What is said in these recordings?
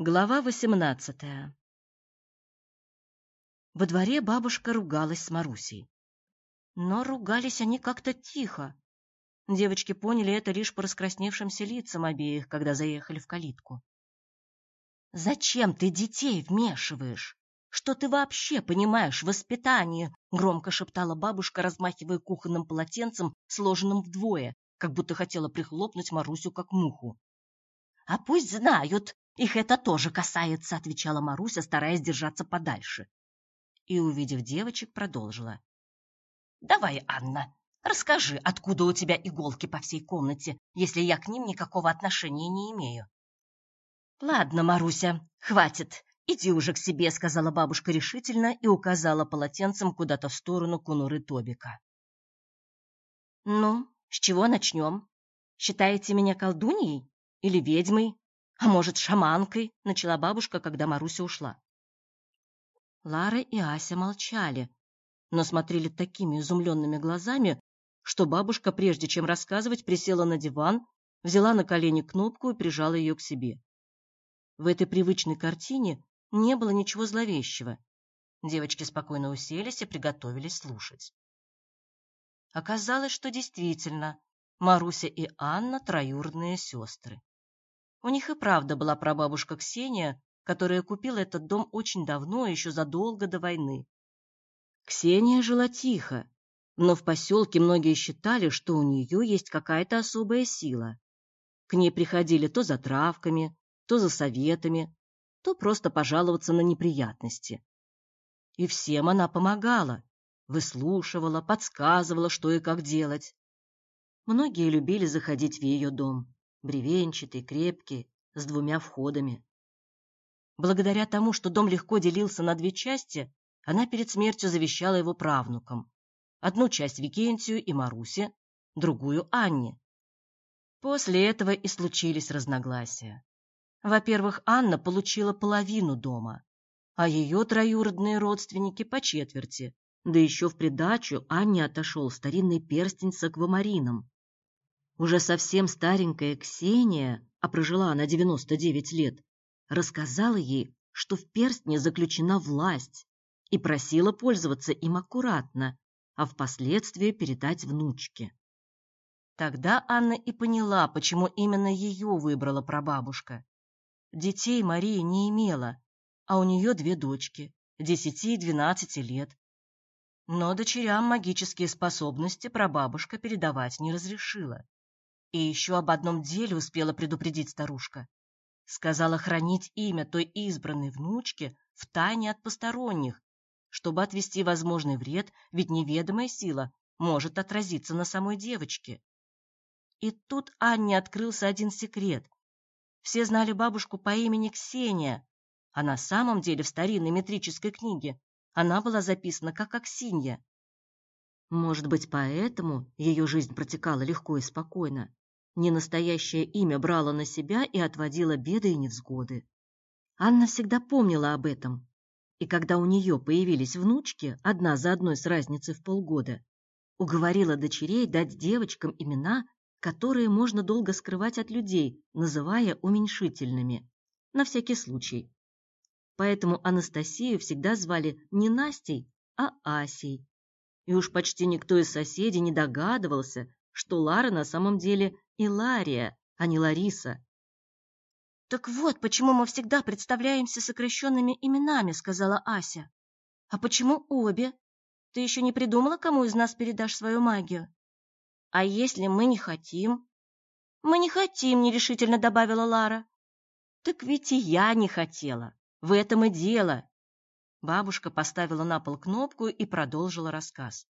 Глава восемнадцатая Во дворе бабушка ругалась с Марусей. Но ругались они как-то тихо. Девочки поняли это лишь по раскрасневшимся лицам обеих, когда заехали в калитку. «Зачем ты детей вмешиваешь? Что ты вообще понимаешь в воспитании?» — громко шептала бабушка, размахивая кухонным полотенцем, сложенным вдвое, как будто хотела прихлопнуть Марусю как муху. «А пусть знают, их это тоже касается», — отвечала Маруся, стараясь держаться подальше. И, увидев девочек, продолжила. «Давай, Анна, расскажи, откуда у тебя иголки по всей комнате, если я к ним никакого отношения не имею». «Ладно, Маруся, хватит. Иди уже к себе», — сказала бабушка решительно и указала полотенцем куда-то в сторону кунуры Тобика. «Ну, с чего начнем? Считаете меня колдуньей или ведьмой? А может, шаманкой?» — начала бабушка, когда Маруся ушла. Лара и Ася молчали, но смотрели такими изумленными глазами, что бабушка, прежде чем рассказывать, присела на диван, взяла на колени кнопку и прижала ее к себе. В этой привычной картине не было ничего зловещего. Девочки спокойно уселись и приготовились слушать. Оказалось, что действительно Маруся и Анна троюродные сестры. У них и правда была прабабушка Ксения, которая купила этот дом очень давно, еще задолго до войны. Ксения жила тихо, но в поселке многие считали, что у нее есть какая-то особая сила. К ней приходили то за травками, то за советами, то просто пожаловаться на неприятности. И всем она помогала, выслушивала, подсказывала, что и как делать. Многие любили заходить в ее дом, бревенчатый, крепкий, с двумя входами. Благодаря тому, что дом легко делился на две части, она перед смертью завещала его правнукам. Одну часть Викентию и Марусе, другую Анне. После этого и случились разногласия. Во-первых, Анна получила половину дома, а ее троюродные родственники по четверти, да еще в придачу Анне отошел старинный перстень с аквамарином. Уже совсем старенькая Ксения, а прожила она 99 лет, рассказала ей, что в перстне заключена власть, и просила пользоваться им аккуратно, а впоследствии передать внучке. Тогда Анна и поняла, почему именно ее выбрала прабабушка. Детей Мария не имела, а у нее две дочки, десяти и двенадцати лет. Но дочерям магические способности прабабушка передавать не разрешила. И еще об одном деле успела предупредить старушка. Сказала хранить имя той избранной внучки в тайне от посторонних, чтобы отвести возможный вред, ведь неведомая сила может отразиться на самой девочке. И тут Анне открылся один секрет, все знали бабушку по имени Ксения, а на самом деле в старинной метрической книге она была записана как Аксинья. Может быть, поэтому ее жизнь протекала легко и спокойно. Ненастоящее имя брала на себя и отводила беды и невзгоды. Анна всегда помнила об этом. И когда у нее появились внучки, одна за одной с разницей в полгода, уговорила дочерей дать девочкам имена, которые можно долго скрывать от людей, называя уменьшительными, на всякий случай. Поэтому Анастасию всегда звали не Настей, а Асей. И уж почти никто из соседей не догадывался, что Лара на самом деле Илария, а не Лариса. «Так вот, почему мы всегда представляемся сокращенными именами», — сказала Ася. «А почему обе? Ты еще не придумала, кому из нас передашь свою магию?» А если мы не хотим? Мы не хотим, нерешительно добавила Лара. Так ведь и я не хотела. В этом и дело. Бабушка поставила на пол кнопку и продолжила рассказ.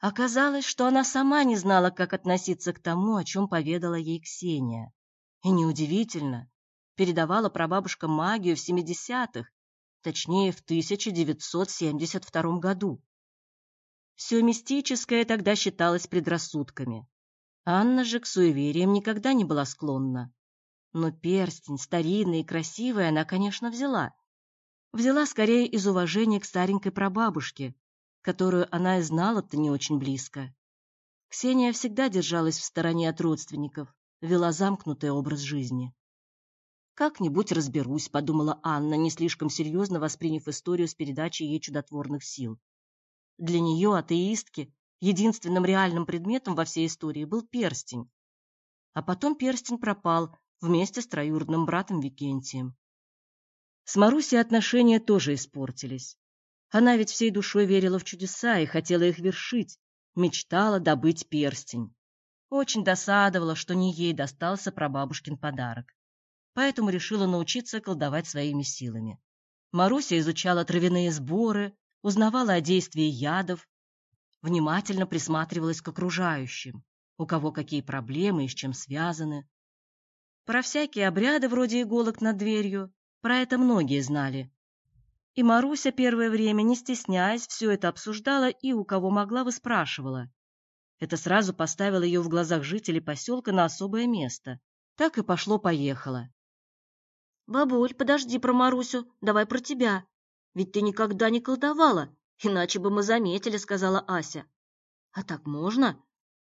Оказалось, что она сама не знала, как относиться к тому, о чем поведала ей Ксения. И неудивительно, передавала прабабушка магию в 70-х, точнее, в 1972 году. Все мистическое тогда считалось предрассудками. Анна же к суевериям никогда не была склонна. Но перстень, старинный и красивый, она, конечно, взяла. Взяла скорее из уважения к старенькой прабабушке, которую она и знала-то не очень близко. Ксения всегда держалась в стороне от родственников, вела замкнутый образ жизни. Как-нибудь разберусь, подумала Анна, не слишком серьезно восприняв историю с передачей ей чудотворных сил. Для нее, атеистки, единственным реальным предметом во всей истории был перстень. А потом перстень пропал вместе с троюродным братом Викентием. С Марусей отношения тоже испортились. Она ведь всей душой верила в чудеса и хотела их вершить, мечтала добыть перстень. Очень досадовала, что не ей достался прабабушкин подарок. Поэтому решила научиться колдовать своими силами. Маруся изучала травяные сборы, узнавала о действии ядов, внимательно присматривалась к окружающим, у кого какие проблемы и с чем связаны. Про всякие обряды вроде иголок над дверью, про это многие знали. И Маруся первое время, не стесняясь, все это обсуждала и у кого могла выспрашивала. Это сразу поставило ее в глазах жителей поселка на особое место. Так и пошло-поехало. «Бабуль, подожди про Марусю, давай про тебя. Ведь ты никогда не колдовала, иначе бы мы заметили», — сказала Ася. «А так можно?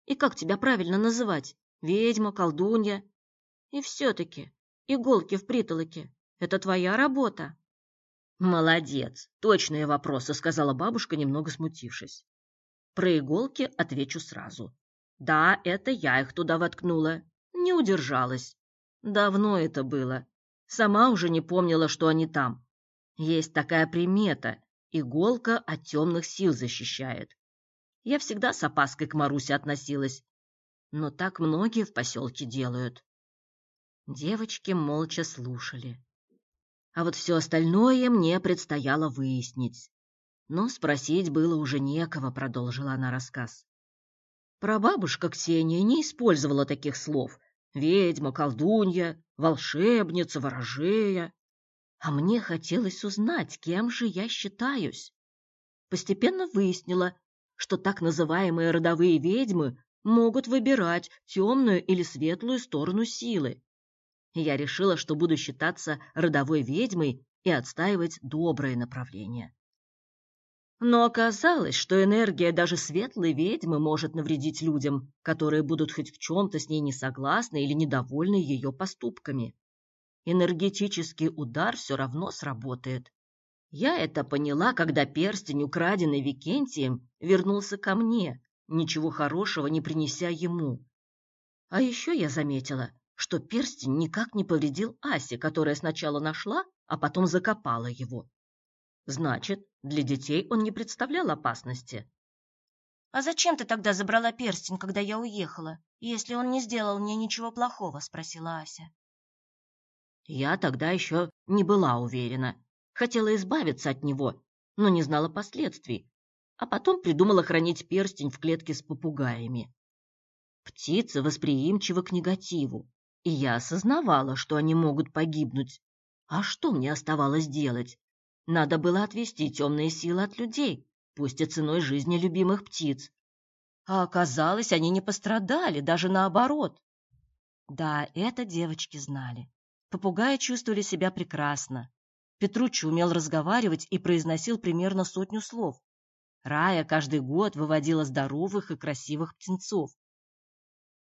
И как тебя правильно называть? Ведьма, колдунья? И все-таки иголки в притолоке — это твоя работа». «Молодец, точные вопросы», — сказала бабушка, немного смутившись. Про иголки отвечу сразу. Да, это я их туда воткнула. Не удержалась. Давно это было. Сама уже не помнила, что они там. Есть такая примета. Иголка от темных сил защищает. Я всегда с опаской к Марусе относилась. Но так многие в поселке делают. Девочки молча слушали. А вот все остальное мне предстояло выяснить. Но спросить было уже некого, продолжила она рассказ. Прабабушка Ксения не использовала таких слов. Ведьма, колдунья, волшебница, ворожея. А мне хотелось узнать, кем же я считаюсь. Постепенно выяснила, что так называемые родовые ведьмы могут выбирать темную или светлую сторону силы. Я решила, что буду считаться родовой ведьмой и отстаивать доброе направление. Но оказалось, что энергия даже светлой ведьмы может навредить людям, которые будут хоть в чем-то с ней не согласны или недовольны ее поступками. Энергетический удар все равно сработает. Я это поняла, когда перстень, украденный Викентием, вернулся ко мне, ничего хорошего не принеся ему. А еще я заметила, что перстень никак не повредил Асе, которая сначала нашла, а потом закопала его. Значит, для детей он не представлял опасности. «А зачем ты тогда забрала перстень, когда я уехала, если он не сделал мне ничего плохого?» — спросила Ася. Я тогда еще не была уверена. Хотела избавиться от него, но не знала последствий, а потом придумала хранить перстень в клетке с попугаями. Птицы восприимчивы к негативу, и я осознавала, что они могут погибнуть. А что мне оставалось делать? Надо было отвести темные силы от людей, пусть и ценой жизни любимых птиц. А оказалось, они не пострадали, даже наоборот. Да, это девочки знали. Попугаи чувствовали себя прекрасно. Петруччи умел разговаривать и произносил примерно сотню слов. Рая каждый год выводила здоровых и красивых птенцов.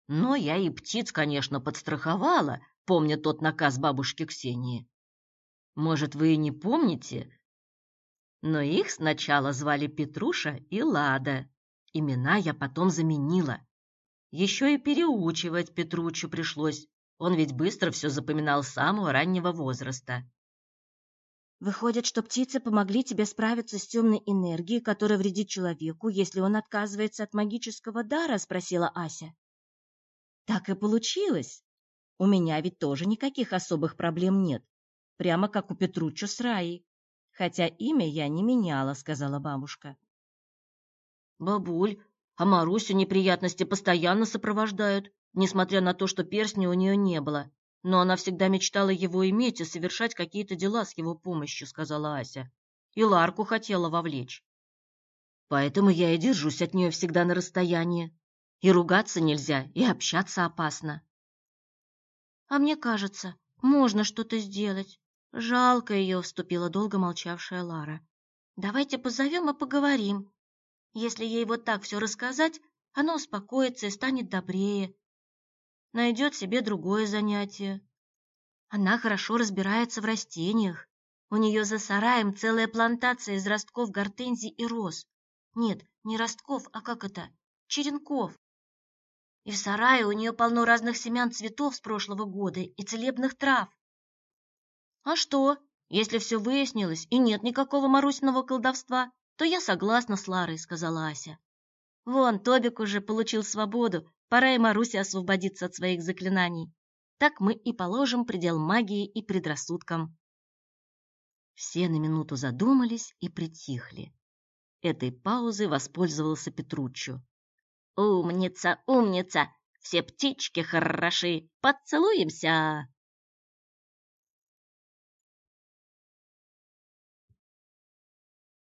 Но я и птиц, конечно, подстраховала, помня тот наказ бабушки Ксении. Может, вы и не помните, но их сначала звали Петруша и Лада. Имена я потом заменила. Еще и переучивать Петручу пришлось. Он ведь быстро все запоминал с самого раннего возраста. Выходит, что птицы помогли тебе справиться с темной энергией, которая вредит человеку, если он отказывается от магического дара, спросила Ася. Так и получилось. У меня ведь тоже никаких особых проблем нет, прямо как у Петруччо с Раей хотя имя я не меняла, сказала бабушка. Бабуль, а Марусю неприятности постоянно сопровождают, несмотря на то, что перстня у нее не было. Но она всегда мечтала его иметь и совершать какие-то дела с его помощью, сказала Ася. И Ларку хотела вовлечь. Поэтому я и держусь от нее всегда на расстоянии. И ругаться нельзя, и общаться опасно. А мне кажется, можно что-то сделать. Жалко ее, вступила долго молчавшая Лара. Давайте позовем и поговорим. Если ей вот так все рассказать, она успокоится и станет добрее. Найдет себе другое занятие. Она хорошо разбирается в растениях. У нее за сараем целая плантация из ростков гортензий и роз. Нет, не ростков, а как это? Черенков. И в сарае у нее полно разных семян цветов с прошлого года и целебных трав. А что, если все выяснилось и нет никакого Марусиного колдовства, то я согласна с Ларой, сказала Ася. Вон, Тобик уже получил свободу, пора и Марусе освободиться от своих заклинаний. Так мы и положим предел магии и предрассудкам. Все на минуту задумались и притихли. Этой паузой воспользовался Петруччо. «Умница, умница! Все птички хороши! Поцелуемся!»